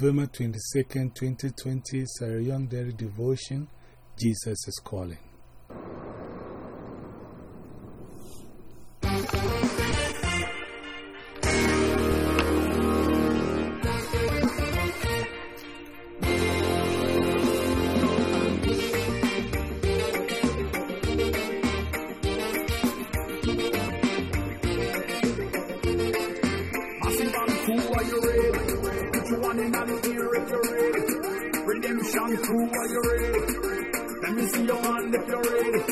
November 22nd, 2020, Sarah Young Daily Devotion, Jesus is Calling. Are you ready? Let me see your hand if you're ready.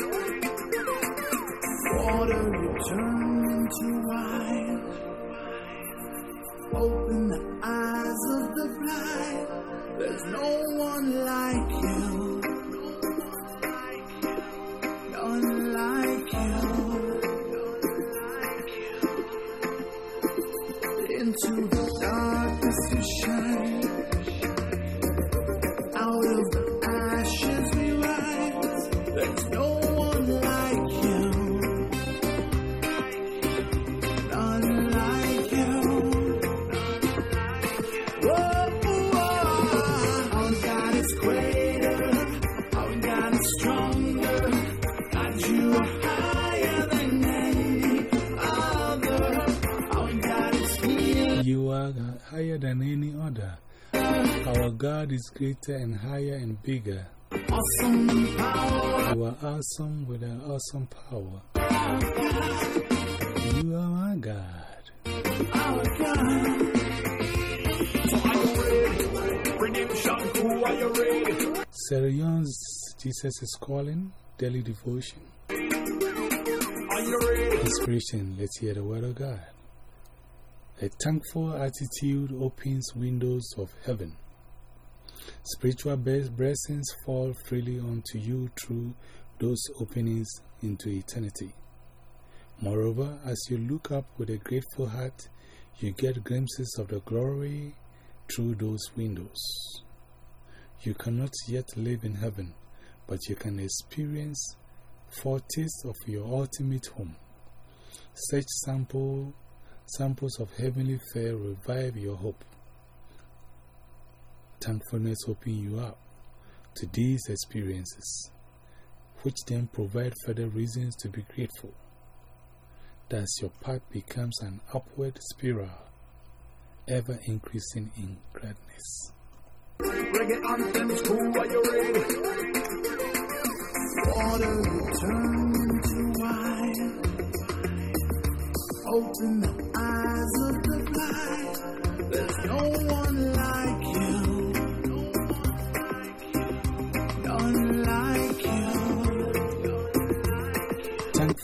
Water you turn into wine. Open the eyes of the blind. There's no one like you. None like you. Into the darkness you shine. Than any other. Our God is greater and higher and bigger. Awesome power. You are awesome with an awesome power. You are my God. Our God. So are you ready? Redemption crew, are you ready? Sarah Young's Jesus is Calling, Daily Devotion. Are you ready? Inspiration, let's hear the word of God. A thankful attitude opens windows of heaven. Spiritual blessings fall freely onto you through those openings into eternity. Moreover, as you look up with a grateful heart, you get glimpses of the glory through those windows. You cannot yet live in heaven, but you can experience foretastes of your ultimate home. Such sample, samples of heavenly fare revive your hope. Thankfulness opens you up to these experiences, which then provide further reasons to be grateful. Thus, your path becomes an upward spiral, ever increasing in gladness. Water will turn wine. Open the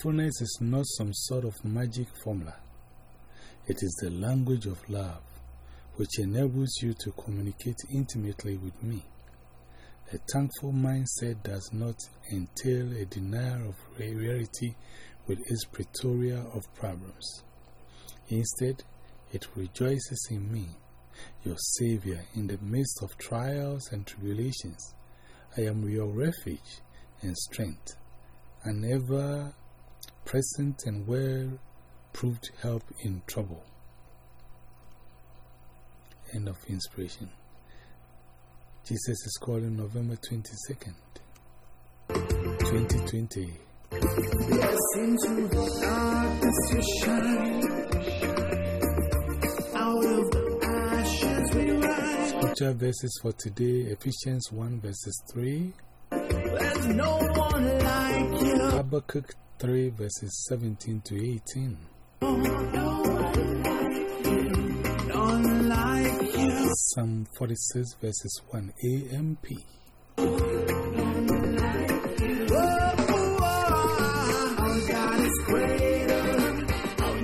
you. Thankfulness is not some sort of magic formula. It is the language of love, which enables you to communicate intimately with me. A thankful mindset does not entail a denial of reality with its plethora of problems. Instead, it rejoices in me, your Savior, in the midst of trials and tribulations. I am your refuge and strength, an ever present and well proved help in trouble. End of inspiration. Jesus is calling November 22nd, 2020. Yes, into the darkness you shine. Out of the ashes we rise. Scripture verses for today Ephesians 1 verses 3, There's no one like you. Habakkuk 3 verses 17 to 18, None like you. Psalm 46 verses 1 AMP.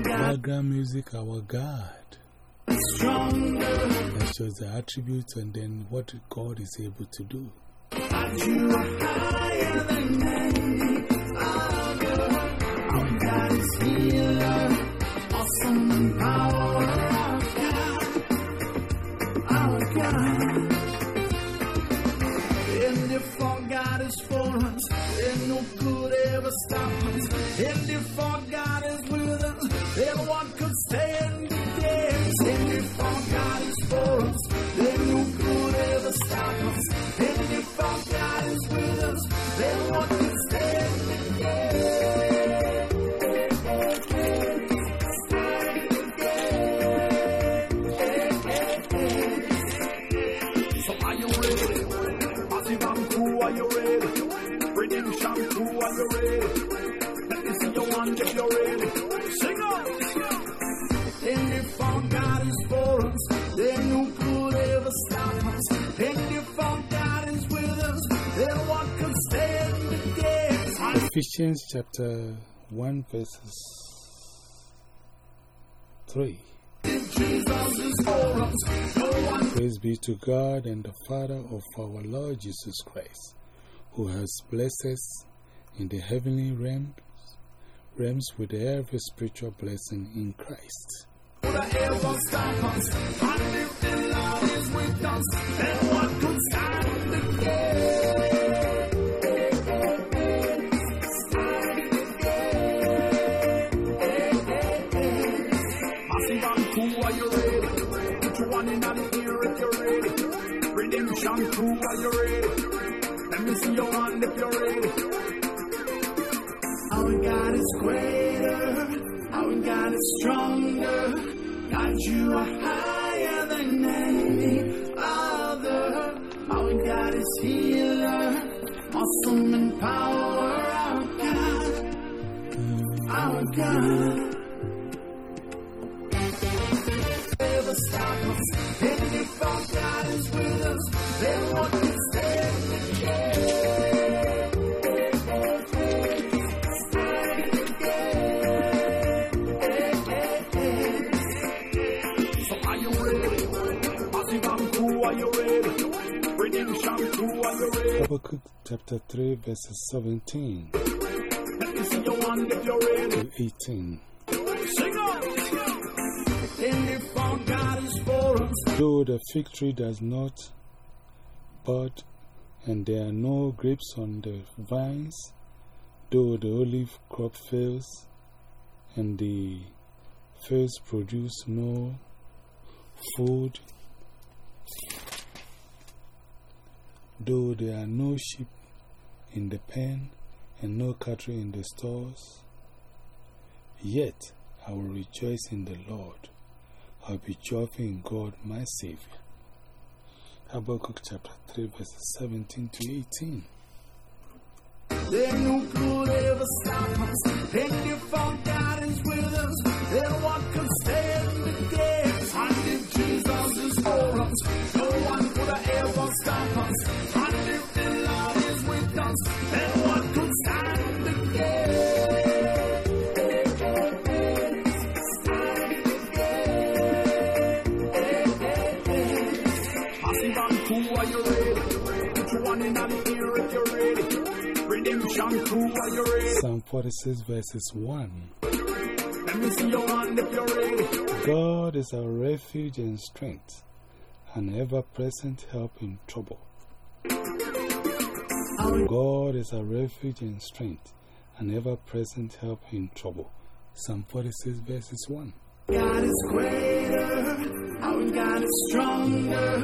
Background music, our God. That shows the attributes and then what God is able to do. Healer. Uh, awesome power. Our Ephesians chapter 1, verses 3. Praise be to God and the Father of our Lord Jesus Christ, who has blessed us in the heavenly realms, realms with every spiritual blessing in Christ. Ear if you're ready. Redemption crew, are you ready? Let me see your hand if you're ready. Our God is greater, our God is stronger. God, you are higher than any other. Our God is healer, awesome in power. Our God, our God. Habakkuk chapter 3, verses 17 Let me see your hand if you're ready. to 18. Sing on! And if our God is for us, Though the fig tree does not bud, and there are no grapes on the vines, though the olive crop fails, and the fields produce no food, though there are no sheep in the pen, and no cattle in the stores, yet I will rejoice in the Lord. I'll be joyful in God, my Savior. Habakkuk chapter 3, verses 17 to 18. Then who could ever stop us? God is with us, stand us, no one could ever stop us. And if the Lord is with us, then what could stand your if you're ready. Psalm 46, verses 1. Let me see your hand if you're ready. God is our refuge and strength, an ever present help in trouble. God is our refuge and strength, an ever present help in trouble. Psalm 46, verses 1. God is greater, our God is stronger.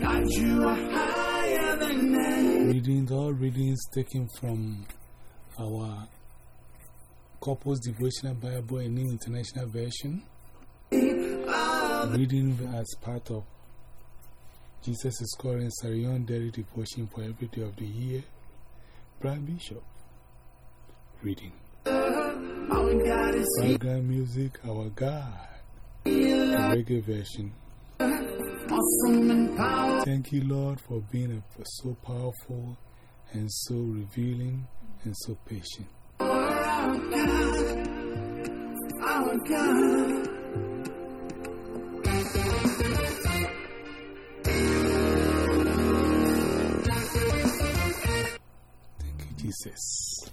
God, you are higher than any. Reading all readings taken from our Couples Devotional Bible and New International Version. Reading as part of Jesus is Calling Sarah Young Daily Devotion for every day of the year. Brian Bishop. Reading. Our God is Background music, Our God. Reggae version. awesome in power. Thank you, Lord, for being a, so powerful and so revealing and so patient. Our God, our God. Jesus.